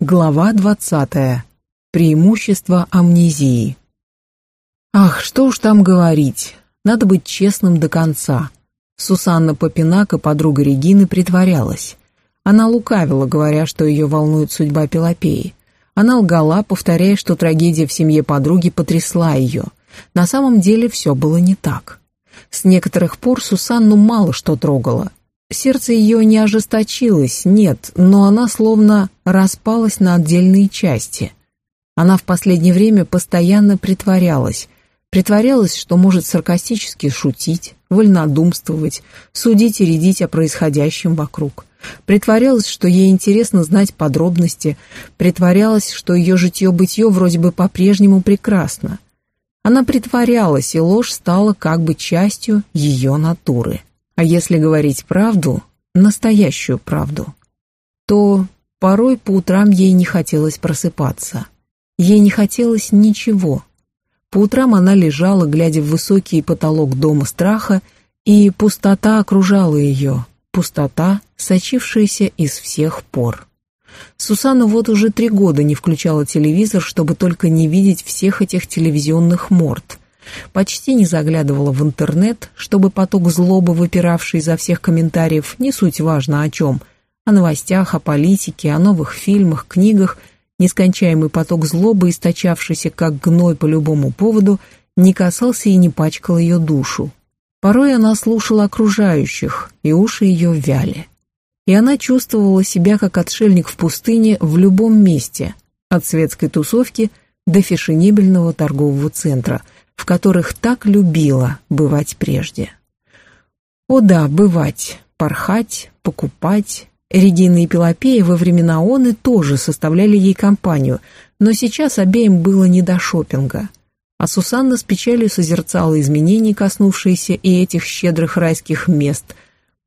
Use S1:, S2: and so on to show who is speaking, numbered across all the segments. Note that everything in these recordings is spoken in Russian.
S1: Глава двадцатая. Преимущество амнезии. Ах, что уж там говорить, надо быть честным до конца. Сусанна Попинака, подруга Регины, притворялась. Она лукавила, говоря, что ее волнует судьба Пелопеи. Она лгала, повторяя, что трагедия в семье подруги потрясла ее. На самом деле все было не так. С некоторых пор Сусанну мало что трогало. Сердце ее не ожесточилось, нет, но она словно распалась на отдельные части. Она в последнее время постоянно притворялась. Притворялась, что может саркастически шутить, вольнодумствовать, судить и рядить о происходящем вокруг. Притворялась, что ей интересно знать подробности, притворялась, что ее житье-бытие вроде бы по-прежнему прекрасно. Она притворялась, и ложь стала как бы частью ее натуры. А если говорить правду, настоящую правду, то порой по утрам ей не хотелось просыпаться. Ей не хотелось ничего. По утрам она лежала, глядя в высокий потолок дома страха, и пустота окружала ее, пустота, сочившаяся из всех пор. Сусанна вот уже три года не включала телевизор, чтобы только не видеть всех этих телевизионных морд, Почти не заглядывала в интернет, чтобы поток злобы, выпиравший изо всех комментариев, не суть важно о чем, о новостях, о политике, о новых фильмах, книгах, нескончаемый поток злобы, источавшийся как гной по любому поводу, не касался и не пачкал ее душу. Порой она слушала окружающих, и уши ее вяли. И она чувствовала себя как отшельник в пустыне в любом месте, от светской тусовки до фешенебельного торгового центра – в которых так любила бывать прежде. О да, бывать, порхать, покупать. Регина и Пелопея во времена Оны тоже составляли ей компанию, но сейчас обеим было не до шопинга. А Сусанна с печалью созерцала изменения, коснувшиеся и этих щедрых райских мест.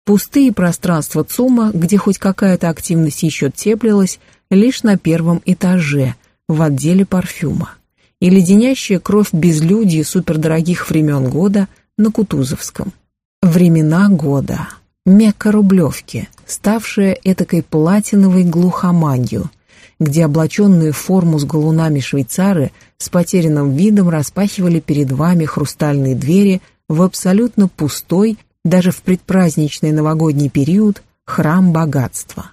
S1: Пустые пространства ЦУМа, где хоть какая-то активность еще теплилась, лишь на первом этаже, в отделе парфюма и леденящая кровь безлюдья супердорогих времен года на Кутузовском. Времена года. Мекка Рублевки, ставшая этакой платиновой глухоманью, где облаченные в форму с галунами швейцары с потерянным видом распахивали перед вами хрустальные двери в абсолютно пустой, даже в предпраздничный новогодний период, храм богатства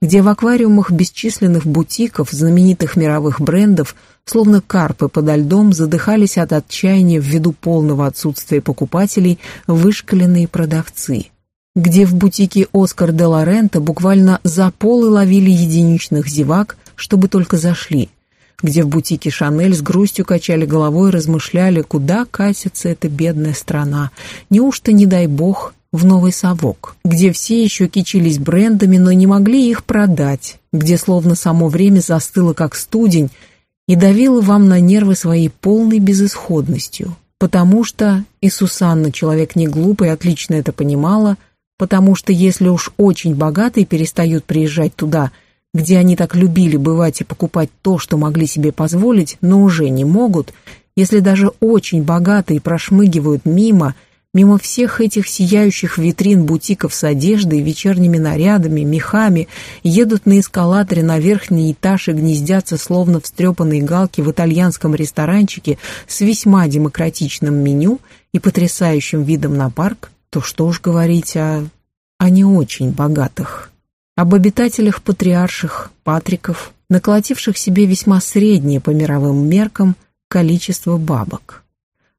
S1: где в аквариумах бесчисленных бутиков знаменитых мировых брендов, словно карпы подо льдом, задыхались от отчаяния ввиду полного отсутствия покупателей вышкаленные продавцы, где в бутике «Оскар де Лорента» буквально за полы ловили единичных зевак, чтобы только зашли, где в бутике «Шанель» с грустью качали головой и размышляли, куда катится эта бедная страна, неужто, не дай бог, в Новый Совок, где все еще кичились брендами, но не могли их продать, где словно само время застыло как студень и давило вам на нервы своей полной безысходностью. Потому что, и Сусанна, человек не глупый, отлично это понимала, потому что если уж очень богатые перестают приезжать туда, где они так любили бывать и покупать то, что могли себе позволить, но уже не могут, если даже очень богатые прошмыгивают мимо – Мимо всех этих сияющих витрин бутиков с одеждой, вечерними нарядами, мехами, едут на эскалаторе на верхний этаж и гнездятся, словно встрепанные галки в итальянском ресторанчике с весьма демократичным меню и потрясающим видом на парк, то что уж говорить о... о не очень богатых. Об обитателях патриарших, патриков, наколотивших себе весьма среднее по мировым меркам количество бабок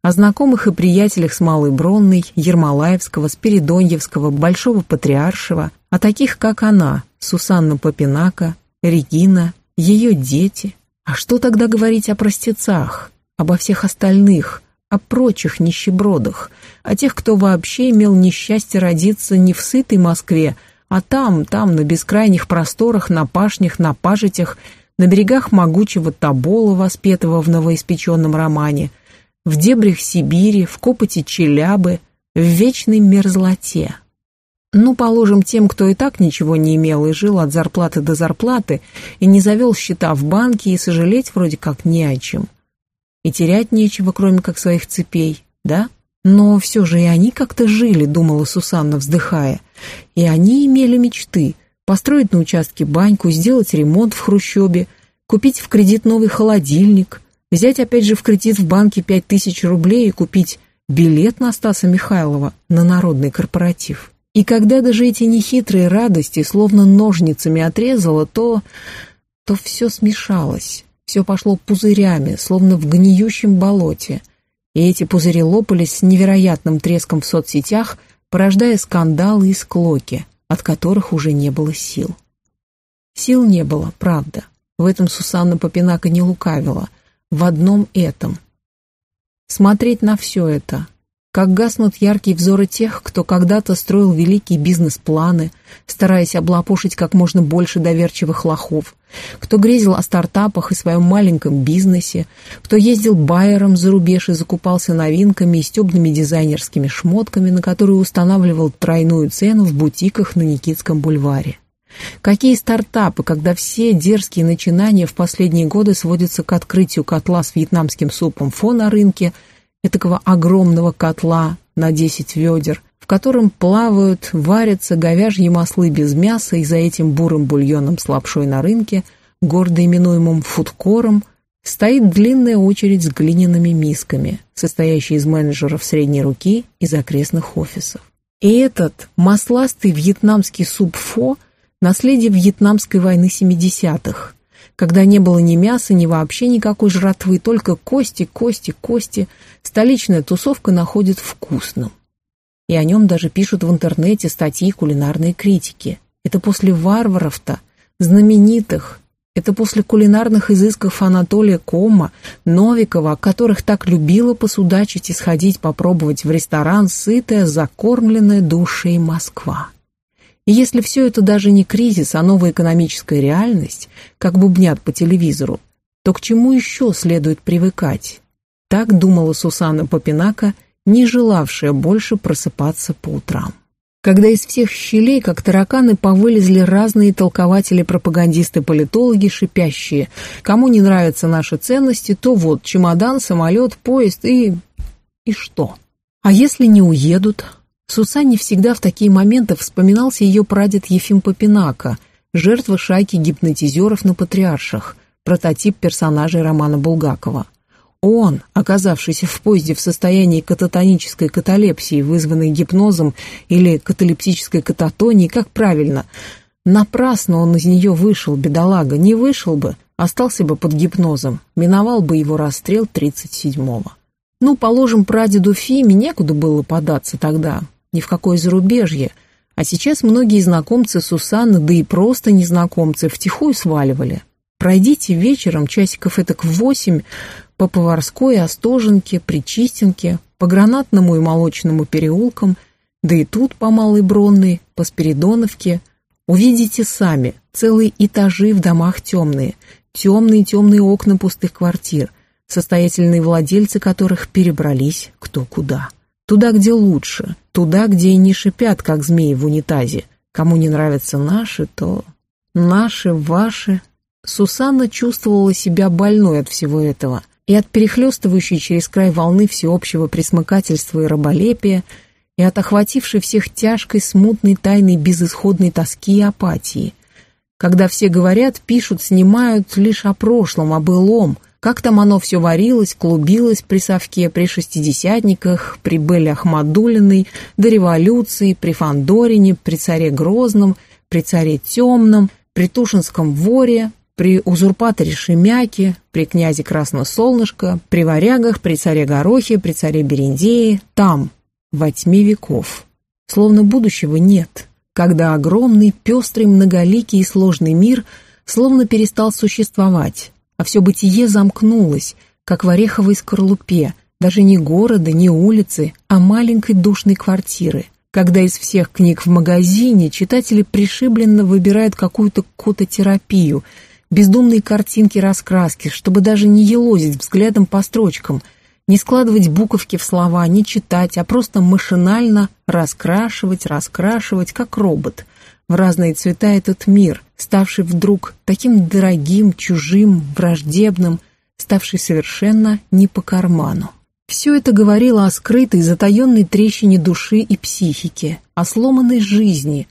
S1: о знакомых и приятелях с Малой Бронной, Ермолаевского, Спиридоньевского, Большого Патриаршего, о таких, как она, Сусанна Попинака, Регина, ее дети. А что тогда говорить о простецах, обо всех остальных, о прочих нищебродах, о тех, кто вообще имел несчастье родиться не в сытой Москве, а там, там, на бескрайних просторах, на пашнях, на пажитях, на берегах могучего Тобола, воспетого в новоиспеченном романе – в дебрях Сибири, в копоте Челябы, в вечной мерзлоте. Ну, положим, тем, кто и так ничего не имел и жил от зарплаты до зарплаты, и не завел счета в банке, и сожалеть вроде как не о чем. И терять нечего, кроме как своих цепей, да? Но все же и они как-то жили, думала Сусанна, вздыхая. И они имели мечты, построить на участке баньку, сделать ремонт в хрущебе, купить в кредит новый холодильник, взять опять же в кредит в банке пять тысяч рублей и купить билет на Стаса Михайлова на народный корпоратив. И когда даже эти нехитрые радости словно ножницами отрезала, то... то все смешалось, все пошло пузырями, словно в гниющем болоте. И эти пузыри лопались с невероятным треском в соцсетях, порождая скандалы и склоки, от которых уже не было сил. Сил не было, правда. В этом Сусанна Попинака не лукавила. В одном этом. Смотреть на все это, как гаснут яркие взоры тех, кто когда-то строил великие бизнес-планы, стараясь облапошить как можно больше доверчивых лохов, кто грезил о стартапах и своем маленьком бизнесе, кто ездил байером за рубеж и закупался новинками и стебными дизайнерскими шмотками, на которые устанавливал тройную цену в бутиках на Никитском бульваре. Какие стартапы, когда все дерзкие начинания в последние годы сводятся к открытию котла с вьетнамским супом фо на рынке – этакого огромного котла на 10 ведер, в котором плавают, варятся говяжьи маслы без мяса, и за этим бурым бульоном с лапшой на рынке, гордо именуемым фудкором, стоит длинная очередь с глиняными мисками, состоящая из менеджеров средней руки из окрестных офисов. И этот масластый вьетнамский суп фо – наследие вьетнамской войны 70-х – когда не было ни мяса, ни вообще никакой жратвы, только кости, кости, кости, столичная тусовка находит вкусным. И о нем даже пишут в интернете статьи кулинарной критики. Это после варваров-то, знаменитых, это после кулинарных изысков Анатолия Кома, Новикова, которых так любила посудачить и сходить попробовать в ресторан сытая, закормленная душей Москва. И если все это даже не кризис, а новая экономическая реальность, как бубнят по телевизору, то к чему еще следует привыкать? Так думала Сусанна Попинака, не желавшая больше просыпаться по утрам. Когда из всех щелей, как тараканы, повылезли разные толкователи-пропагандисты-политологи, шипящие. Кому не нравятся наши ценности, то вот чемодан, самолет, поезд и... и что? А если не уедут? Сусанне всегда в такие моменты вспоминался ее прадед Ефим Попинака, жертва шайки гипнотизеров на патриарших, прототип персонажей романа Булгакова. Он, оказавшийся в поезде в состоянии кататонической каталепсии, вызванной гипнозом или каталептической кататонией, как правильно, напрасно он из нее вышел, бедолага, не вышел бы, остался бы под гипнозом, миновал бы его расстрел 37-го. Ну, положим, прадеду Фиме некуда было податься тогда, ни в какое зарубежье, а сейчас многие знакомцы Сусанны, да и просто незнакомцы, втихую сваливали. Пройдите вечером часиков этак в восемь по Поварской, Остоженке, Причистенке, по Гранатному и Молочному переулкам, да и тут по Малой Бронной, по Спиридоновке. Увидите сами, целые этажи в домах темные, темные-темные окна пустых квартир, состоятельные владельцы которых перебрались кто куда. Туда, где лучше, туда, где и не шипят, как змеи в унитазе. Кому не нравятся наши, то наши, ваши. Сусанна чувствовала себя больной от всего этого и от перехлестывающей через край волны всеобщего присмыкательства и раболепия, и от охватившей всех тяжкой, смутной, тайной, безысходной тоски и апатии. Когда все говорят, пишут, снимают лишь о прошлом, о былом – как там оно все варилось, клубилось при совке, при шестидесятниках, при Белле Ахмадулиной, до революции, при Фандорине, при царе Грозном, при царе Темном, при Тушинском воре, при узурпаторе Шемяке, при князе Красносолнышко, при варягах, при царе Горохе, при царе Берендее, там, во тьме веков. Словно будущего нет, когда огромный, пестрый, многоликий и сложный мир словно перестал существовать, а все бытие замкнулось, как в ореховой скорлупе, даже не города, не улицы, а маленькой душной квартиры, когда из всех книг в магазине читатели пришибленно выбирают какую-то кототерапию, бездумные картинки-раскраски, чтобы даже не елозить взглядом по строчкам, не складывать буковки в слова, не читать, а просто машинально раскрашивать, раскрашивать, как робот, в разные цвета этот мир, ставший вдруг таким дорогим, чужим, враждебным, ставший совершенно не по карману. Все это говорило о скрытой, затаенной трещине души и психики, о сломанной жизни,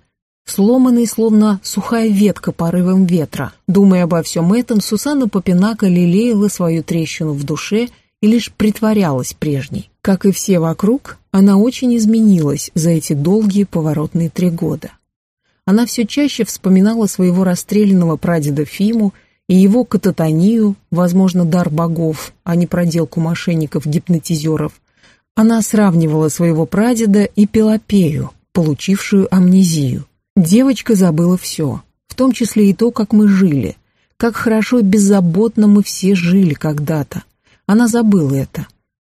S1: сломанный, словно сухая ветка порывом ветра. Думая обо всем этом, Сусанна Попинака лелеяла свою трещину в душе и лишь притворялась прежней. Как и все вокруг, она очень изменилась за эти долгие поворотные три года. Она все чаще вспоминала своего расстрелянного прадеда Фиму и его кататонию, возможно, дар богов, а не проделку мошенников-гипнотизеров. Она сравнивала своего прадеда и Пелопею, получившую амнезию. Девочка забыла все, в том числе и то, как мы жили, как хорошо и беззаботно мы все жили когда-то. Она забыла это.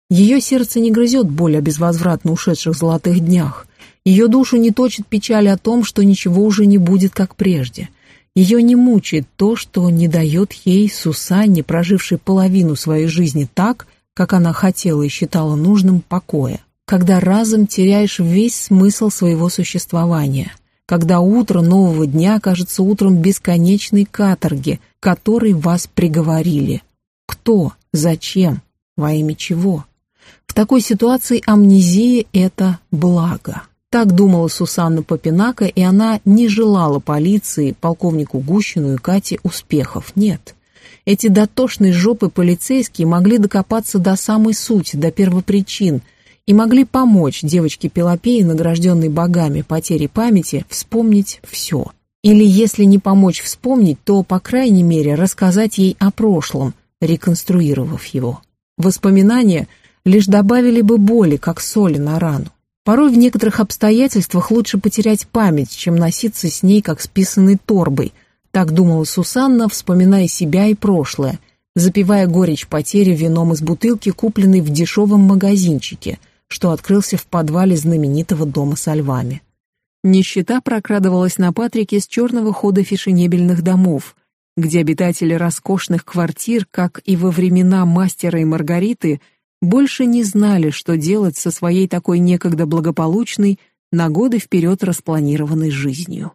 S1: Ее сердце не грызет боль о безвозвратно ушедших золотых днях. Ее душу не точит печаль о том, что ничего уже не будет, как прежде. Ее не мучает то, что не дает ей, Сусанне, прожившей половину своей жизни так, как она хотела и считала нужным, покоя. Когда разом теряешь весь смысл своего существования – когда утро нового дня кажется утром бесконечной каторги, которой вас приговорили. Кто? Зачем? Во имя чего? В такой ситуации амнезия – это благо. Так думала Сусанна Попинака, и она не желала полиции, полковнику Гущину и Кате успехов. Нет. Эти дотошные жопы полицейские могли докопаться до самой сути, до первопричин, и могли помочь девочке Пелопеи, награжденной богами потери памяти, вспомнить все. Или если не помочь вспомнить, то, по крайней мере, рассказать ей о прошлом, реконструировав его. Воспоминания лишь добавили бы боли, как соли на рану. Порой в некоторых обстоятельствах лучше потерять память, чем носиться с ней, как с писаной торбой. Так думала Сусанна, вспоминая себя и прошлое, запивая горечь потери вином из бутылки, купленной в дешевом магазинчике – что открылся в подвале знаменитого дома со львами. Нищета прокрадывалась на Патрике с черного хода фешенебельных домов, где обитатели роскошных квартир, как и во времена мастера и Маргариты, больше не знали, что делать со своей такой некогда благополучной, на годы вперед распланированной жизнью.